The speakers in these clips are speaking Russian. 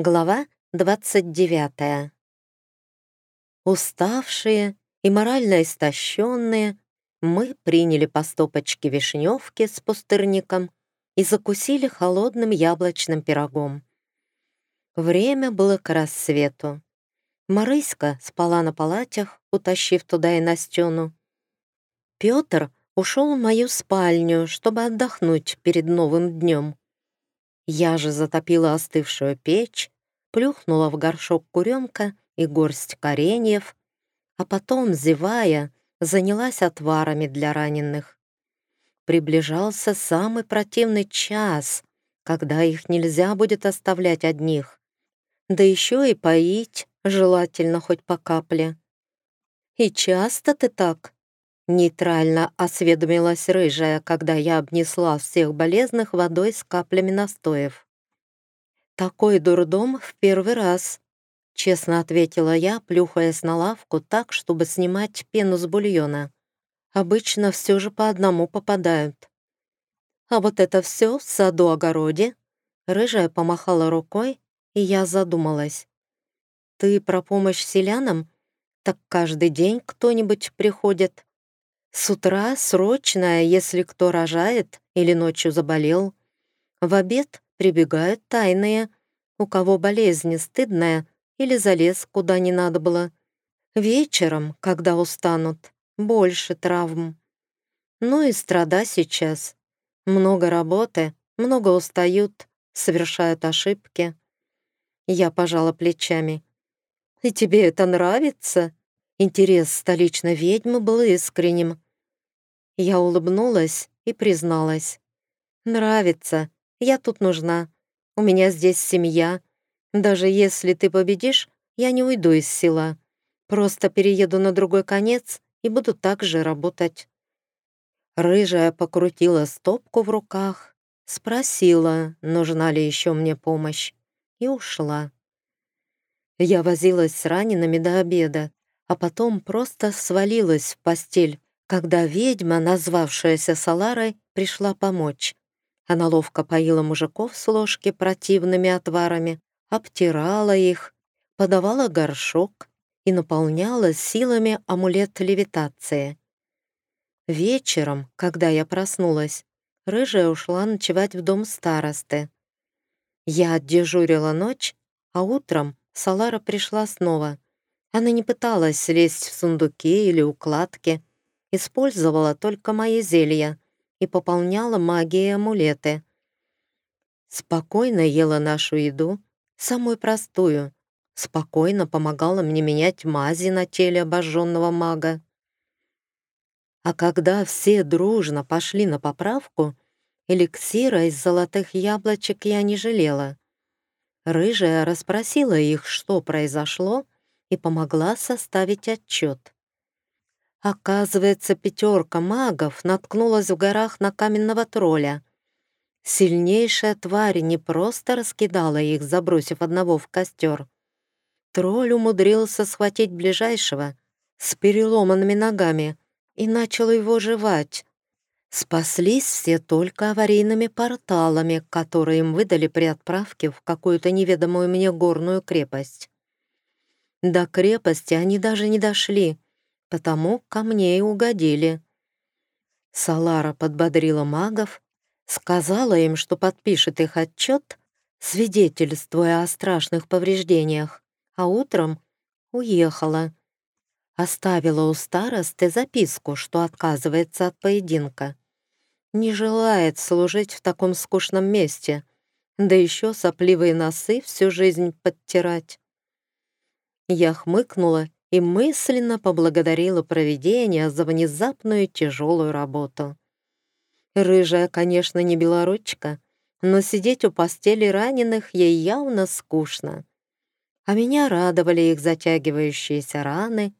Глава 29. Уставшие и морально истощенные, мы приняли по стопочке вишневки с пустырником и закусили холодным яблочным пирогом. Время было к рассвету. Марыська спала на палатях, утащив туда и Настену. Петр ушел в мою спальню, чтобы отдохнуть перед новым днем. Я же затопила остывшую печь, плюхнула в горшок куренка и горсть кореньев, а потом, зевая, занялась отварами для раненых. Приближался самый противный час, когда их нельзя будет оставлять одних, да еще и поить, желательно хоть по капле. «И часто ты так?» Нейтрально осведомилась рыжая, когда я обнесла всех болезных водой с каплями настоев. «Такой дурдом в первый раз», — честно ответила я, плюхаясь на лавку так, чтобы снимать пену с бульона. «Обычно все же по одному попадают». «А вот это все в саду-огороде?» Рыжая помахала рукой, и я задумалась. «Ты про помощь селянам? Так каждый день кто-нибудь приходит?» С утра срочная, если кто рожает или ночью заболел. В обед прибегают тайные, у кого болезнь стыдная или залез куда не надо было. Вечером, когда устанут, больше травм. Ну и страда сейчас. Много работы, много устают, совершают ошибки. Я пожала плечами. «И тебе это нравится?» Интерес столичной ведьмы был искренним. Я улыбнулась и призналась. «Нравится. Я тут нужна. У меня здесь семья. Даже если ты победишь, я не уйду из села. Просто перееду на другой конец и буду так же работать». Рыжая покрутила стопку в руках, спросила, нужна ли еще мне помощь, и ушла. Я возилась с ранеными до обеда, а потом просто свалилась в постель, когда ведьма, назвавшаяся Саларой, пришла помочь. Она ловко поила мужиков с ложки противными отварами, обтирала их, подавала горшок и наполняла силами амулет левитации. Вечером, когда я проснулась, рыжая ушла ночевать в дом старосты. Я отдежурила ночь, а утром Салара пришла снова — она не пыталась лезть в сундуки или укладки, использовала только мои зелья и пополняла магией амулеты. Спокойно ела нашу еду, самую простую, спокойно помогала мне менять мази на теле обожженного мага. А когда все дружно пошли на поправку, эликсира из золотых яблочек я не жалела. Рыжая расспросила их, что произошло, и помогла составить отчет. Оказывается, пятерка магов наткнулась в горах на каменного тролля. Сильнейшая тварь не просто раскидала их, забросив одного в костер. Тролль умудрился схватить ближайшего с переломанными ногами и начал его жевать. Спаслись все только аварийными порталами, которые им выдали при отправке в какую-то неведомую мне горную крепость. До крепости они даже не дошли, потому ко мне и угодили. Салара подбодрила магов, сказала им, что подпишет их отчет, свидетельствуя о страшных повреждениях, а утром уехала. Оставила у старосты записку, что отказывается от поединка. Не желает служить в таком скучном месте, да еще сопливые носы всю жизнь подтирать. Я хмыкнула и мысленно поблагодарила провидение за внезапную тяжелую работу. Рыжая, конечно, не белоручка, но сидеть у постели раненых ей явно скучно. А меня радовали их затягивающиеся раны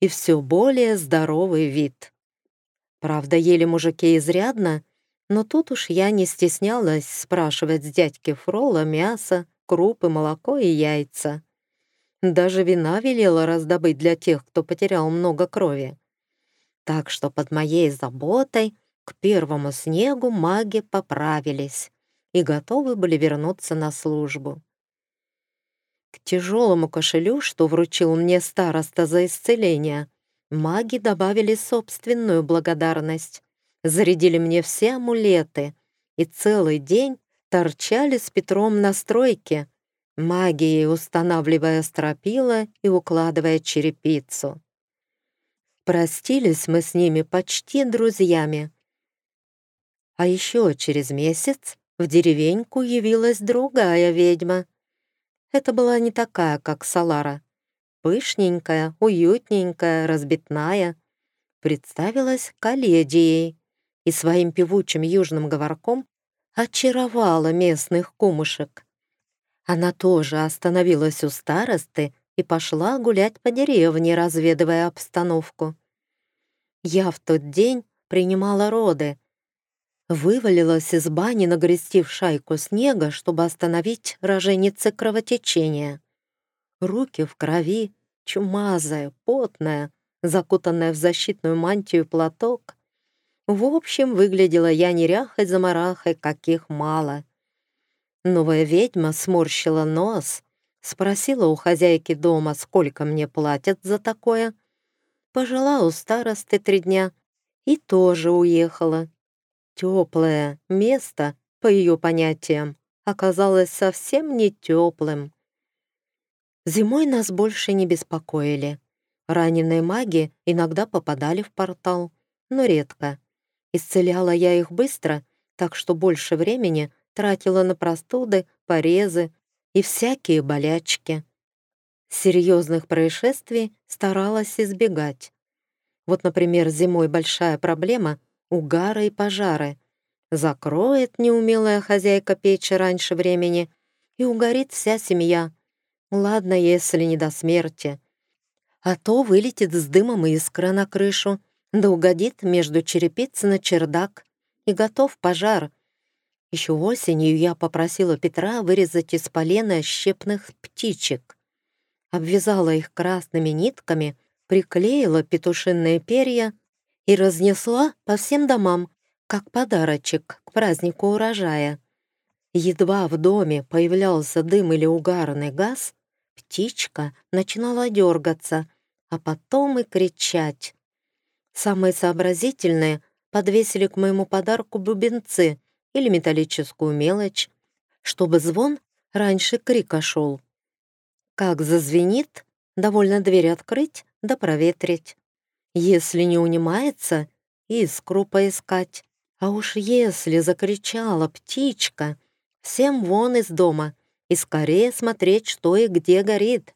и все более здоровый вид. Правда, ели мужики изрядно, но тут уж я не стеснялась спрашивать с дядьки Фрола мясо, крупы, молоко и яйца. Даже вина велела раздобыть для тех, кто потерял много крови. Так что под моей заботой к первому снегу маги поправились и готовы были вернуться на службу. К тяжелому кошелю, что вручил мне староста за исцеление, маги добавили собственную благодарность. Зарядили мне все амулеты и целый день торчали с Петром на стройке, магией устанавливая стропила и укладывая черепицу. Простились мы с ними почти друзьями. А еще через месяц в деревеньку явилась другая ведьма. Это была не такая, как Салара. Пышненькая, уютненькая, разбитная. Представилась Каледией и своим певучим южным говорком очаровала местных кумушек. Она тоже остановилась у старосты и пошла гулять по деревне, разведывая обстановку. Я в тот день принимала роды. Вывалилась из бани нагрести в шайку снега, чтобы остановить роженицы кровотечения. Руки в крови, чумазая, потная, закутанная в защитную мантию платок. В общем, выглядела я неряхой-замарахой, каких мало. Новая ведьма сморщила нос, спросила у хозяйки дома, сколько мне платят за такое. Пожила у старосты три дня и тоже уехала. Теплое место, по ее понятиям, оказалось совсем не теплым. Зимой нас больше не беспокоили. Раненые маги иногда попадали в портал, но редко. Исцеляла я их быстро, так что больше времени тратила на простуды, порезы и всякие болячки. Серьезных происшествий старалась избегать. Вот, например, зимой большая проблема — угары и пожары. Закроет неумелая хозяйка печи раньше времени, и угорит вся семья. Ладно, если не до смерти. А то вылетит с дымом искра на крышу, да угодит между черепиц на чердак, и готов пожар — еще осенью я попросила Петра вырезать из полена щепных птичек. Обвязала их красными нитками, приклеила петушиные перья и разнесла по всем домам, как подарочек к празднику урожая. Едва в доме появлялся дым или угарный газ, птичка начинала дергаться, а потом и кричать. Самые сообразительные подвесили к моему подарку бубенцы, или металлическую мелочь, чтобы звон раньше крика шел. Как зазвенит, довольно дверь открыть да проветрить. Если не унимается, искру поискать. А уж если закричала птичка, всем вон из дома и скорее смотреть, что и где горит.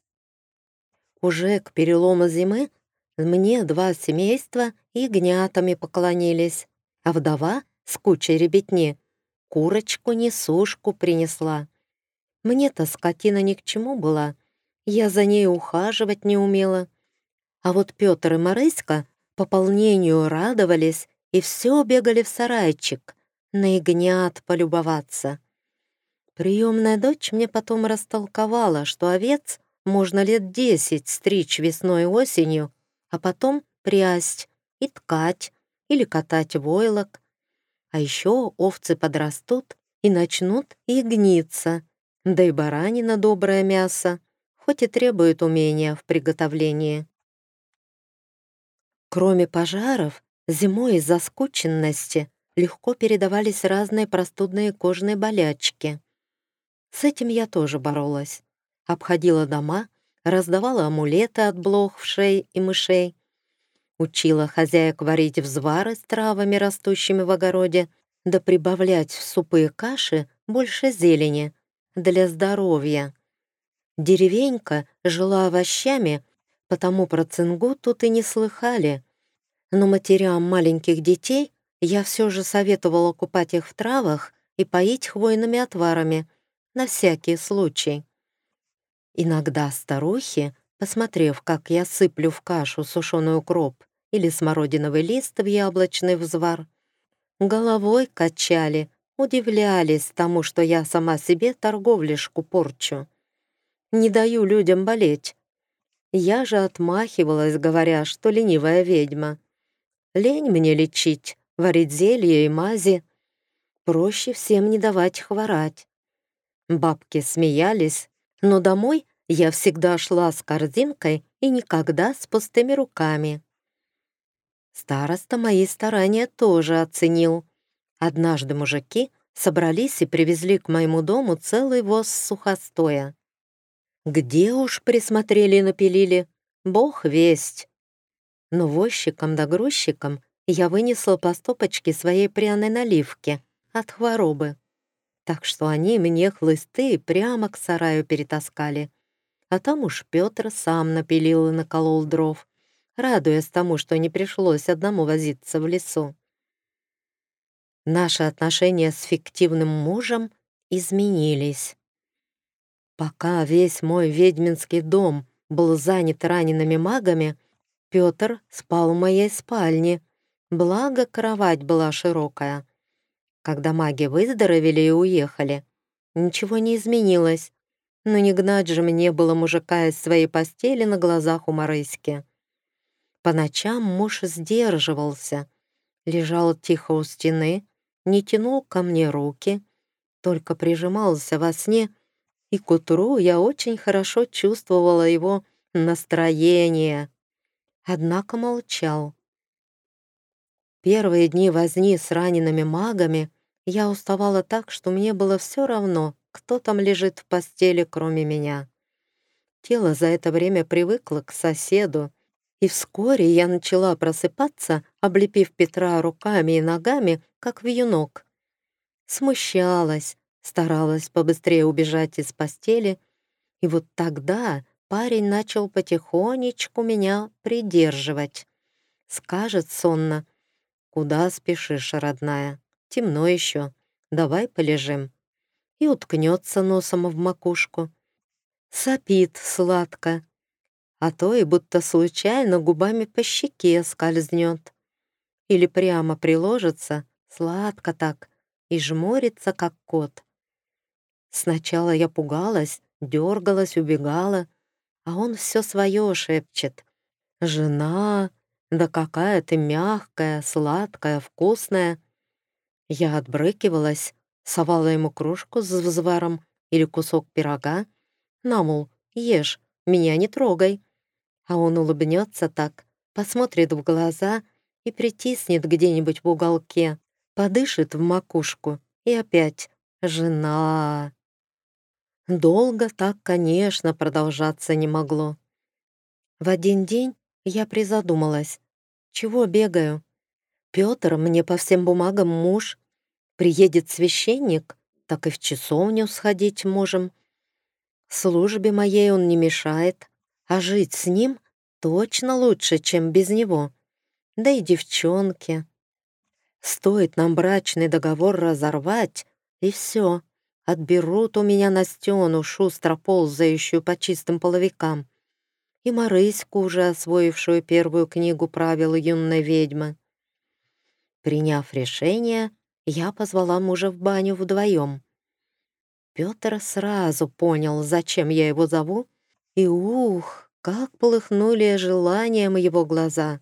Уже к перелому зимы мне два семейства и гнятами поклонились, а вдова с кучей ребятни курочку-несушку принесла. Мне-то скотина ни к чему была, я за ней ухаживать не умела. А вот Петр и Марыська пополнению радовались и все бегали в сарайчик, на ягнят полюбоваться. Приемная дочь мне потом растолковала, что овец можно лет десять стричь весной и осенью, а потом прясть и ткать или катать войлок, а еще овцы подрастут и начнут и гниться. Да и баранина доброе мясо, хоть и требует умения в приготовлении. Кроме пожаров, зимой из-за скученности легко передавались разные простудные кожные болячки. С этим я тоже боролась. Обходила дома, раздавала амулеты от блох, вшей и мышей, Учила хозяек варить взвары с травами, растущими в огороде, да прибавлять в супы и каши больше зелени для здоровья. Деревенька жила овощами, потому про цингу тут и не слыхали. Но матерям маленьких детей я все же советовала купать их в травах и поить хвойными отварами, на всякий случай. Иногда старухи, посмотрев, как я сыплю в кашу сушеный укроп, или смородиновый лист в яблочный взвар. Головой качали, удивлялись тому, что я сама себе торговлишку порчу. Не даю людям болеть. Я же отмахивалась, говоря, что ленивая ведьма. Лень мне лечить, варить зелья и мази. Проще всем не давать хворать. Бабки смеялись, но домой Я всегда шла с корзинкой и никогда с пустыми руками. Староста мои старания тоже оценил. Однажды мужики собрались и привезли к моему дому целый воз сухостоя. Где уж присмотрели и напилили, бог весть. Но возчикам да грузчикам я вынесла по стопочке своей пряной наливки от хворобы. Так что они мне хлысты прямо к сараю перетаскали. А там уж Петр сам напилил и наколол дров, радуясь тому, что не пришлось одному возиться в лесу. Наши отношения с фиктивным мужем изменились. Пока весь мой ведьминский дом был занят ранеными магами, Петр спал в моей спальне, благо кровать была широкая. Когда маги выздоровели и уехали, ничего не изменилось, но не гнать же мне было мужика из своей постели на глазах у Марыськи. По ночам муж сдерживался, лежал тихо у стены, не тянул ко мне руки, только прижимался во сне, и к утру я очень хорошо чувствовала его настроение. Однако молчал. Первые дни возни с ранеными магами я уставала так, что мне было все равно, кто там лежит в постели, кроме меня. Тело за это время привыкло к соседу, и вскоре я начала просыпаться, облепив Петра руками и ногами, как вьюнок. Смущалась, старалась побыстрее убежать из постели, и вот тогда парень начал потихонечку меня придерживать. Скажет сонно, «Куда спешишь, родная? Темно еще. Давай полежим» и уткнется носом в макушку. Сопит сладко, а то и будто случайно губами по щеке скользнет. Или прямо приложится, сладко так, и жмурится, как кот. Сначала я пугалась, дергалась, убегала, а он все свое шепчет. «Жена, да какая ты мягкая, сладкая, вкусная!» Я отбрыкивалась, совала ему кружку с взваром или кусок пирога. На, мол, ешь, меня не трогай. А он улыбнется так, посмотрит в глаза и притиснет где-нибудь в уголке, подышит в макушку и опять «жена». Долго так, конечно, продолжаться не могло. В один день я призадумалась. Чего бегаю? Пётр мне по всем бумагам муж, Приедет священник, так и в часовню сходить можем. Службе моей он не мешает, а жить с ним точно лучше, чем без него. Да и девчонки. Стоит нам брачный договор разорвать, и все. Отберут у меня Настену, шустро ползающую по чистым половикам, и Марыську, уже освоившую первую книгу правил юной ведьмы. Приняв решение, я позвала мужа в баню вдвоем. Петр сразу понял, зачем я его зову, и ух, как полыхнули желанием его глаза.